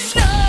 Stop.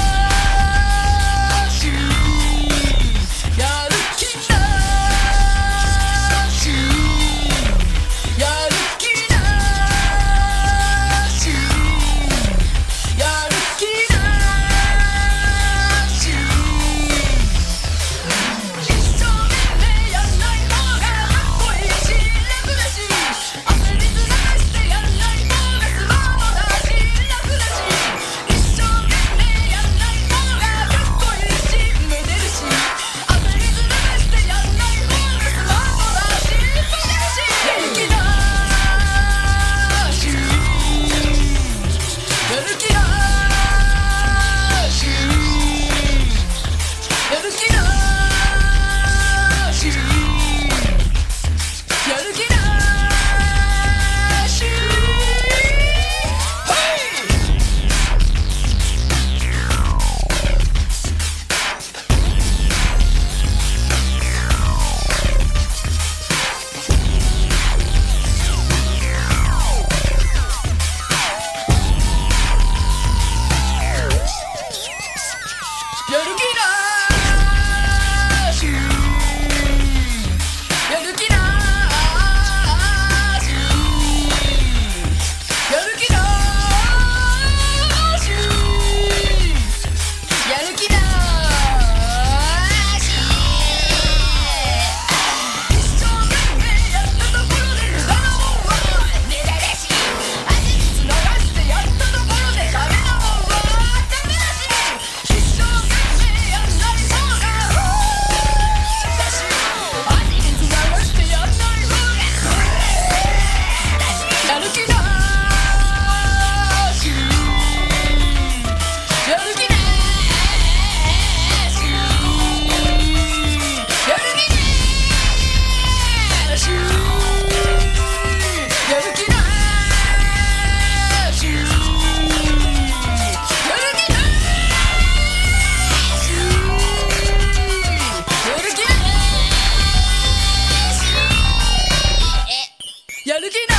Y'all,